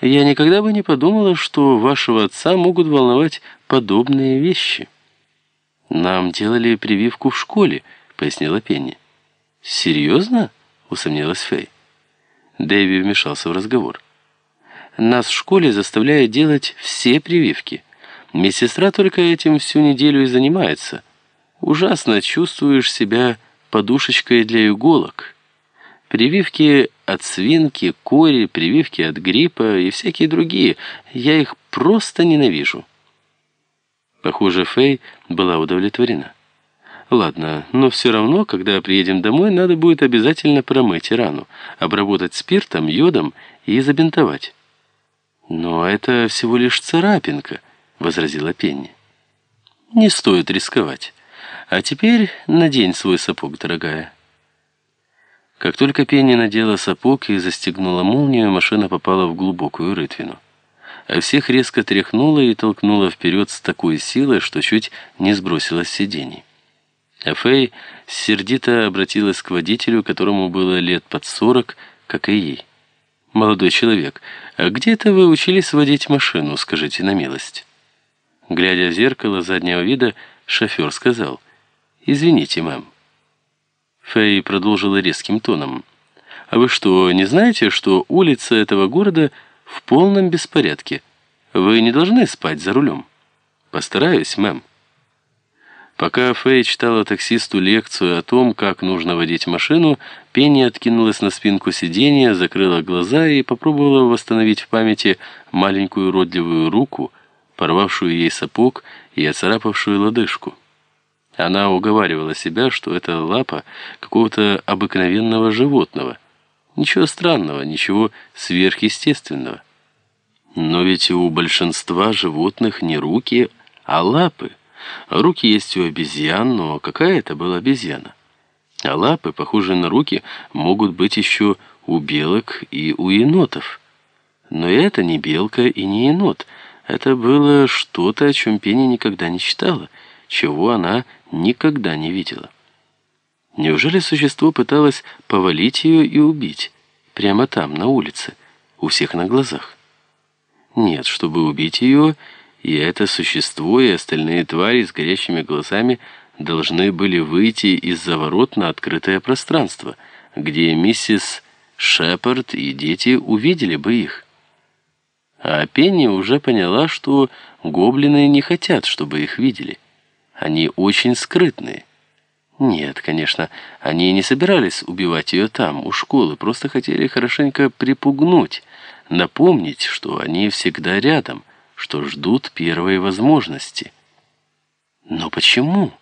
Я никогда бы не подумала, что вашего отца могут волновать подобные вещи. Нам делали прививку в школе, пояснила Пенни. Серьезно? усомнилась Фэй. Дэви вмешался в разговор. Нас в школе заставляют делать все прививки. Медсестра только этим всю неделю и занимается. Ужасно чувствуешь себя подушечкой для иголок. Прививки от свинки, кори, прививки от гриппа и всякие другие. Я их просто ненавижу. Похоже, Фэй была удовлетворена. Ладно, но все равно, когда приедем домой, надо будет обязательно промыть рану, обработать спиртом, йодом и забинтовать. Но это всего лишь царапинка, возразила Пенни. Не стоит рисковать. А теперь надень свой сапог, дорогая. Как только Пенни надела сапог и застегнула молнию, машина попала в глубокую рытвину. А всех резко тряхнула и толкнула вперед с такой силой, что чуть не сбросила с сидений. А Фэй сердито обратилась к водителю, которому было лет под сорок, как и ей. «Молодой человек, а где это вы учились водить машину, скажите на милость?» Глядя в зеркало заднего вида, шофер сказал, «Извините, мэм». Фэй продолжила резким тоном. «А вы что, не знаете, что улица этого города в полном беспорядке? Вы не должны спать за рулем». «Постараюсь, мэм». Пока Фэй читала таксисту лекцию о том, как нужно водить машину, Пенни откинулась на спинку сиденья, закрыла глаза и попробовала восстановить в памяти маленькую родливую руку, порвавшую ей сапог и оцарапавшую лодыжку. Она уговаривала себя, что это лапа какого-то обыкновенного животного. Ничего странного, ничего сверхъестественного. Но ведь у большинства животных не руки, а лапы. Руки есть у обезьян, но какая это была обезьяна? А лапы, похожие на руки, могут быть еще у белок и у енотов. Но это не белка и не енот. Это было что-то, о чем Пенни никогда не читала, чего она никогда не видела. Неужели существо пыталось повалить ее и убить? Прямо там, на улице, у всех на глазах? Нет, чтобы убить ее, и это существо, и остальные твари с горящими глазами должны были выйти из-за ворот на открытое пространство, где миссис Шепард и дети увидели бы их. А Пенни уже поняла, что гоблины не хотят, чтобы их видели. Они очень скрытные. Нет, конечно, они не собирались убивать ее там, у школы, просто хотели хорошенько припугнуть, напомнить, что они всегда рядом, что ждут первой возможности. Но почему?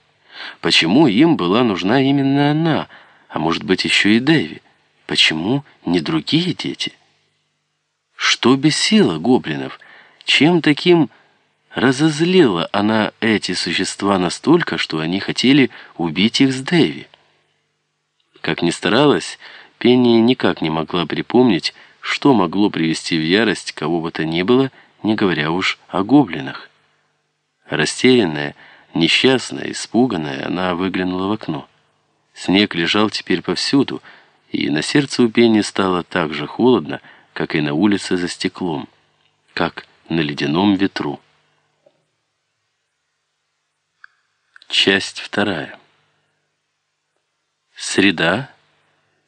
Почему им была нужна именно она, а может быть еще и Дэви? Почему не другие дети? Что бесило гоблинов? Чем таким Разозлила она эти существа настолько, что они хотели убить их с Дэви. Как ни старалась, Пенни никак не могла припомнить, что могло привести в ярость кого бы то ни было, не говоря уж о гоблинах. Растерянная, несчастная, испуганная, она выглянула в окно. Снег лежал теперь повсюду, и на сердце у Пенни стало так же холодно, как и на улице за стеклом, как на ледяном ветру. Часть вторая. Среда,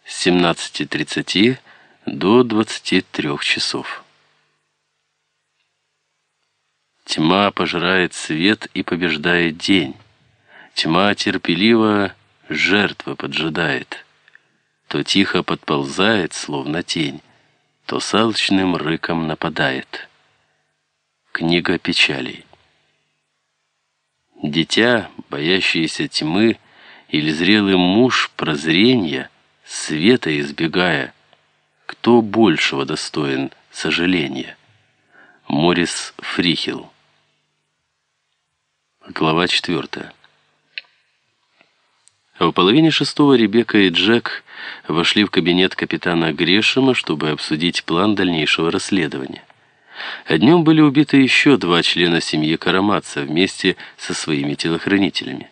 с 17.30 до 23 часов. Тьма пожирает свет и побеждает день. Тьма терпеливо жертвы поджидает. То тихо подползает, словно тень, то салчным рыком нападает. Книга печалей. Дитя, боящееся тьмы, или зрелый муж прозрения, света избегая, кто большего достоин сожаления? Морис Фрихел. Глава четвертая. В половине шестого Ребекка и Джек вошли в кабинет капитана Грешема, чтобы обсудить план дальнейшего расследования. Днем были убиты еще два члена семьи Караматца вместе со своими телохранителями.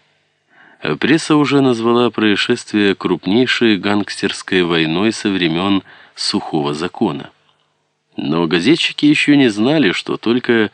Пресса уже назвала происшествие крупнейшей гангстерской войной со времен Сухого закона. Но газетчики еще не знали, что только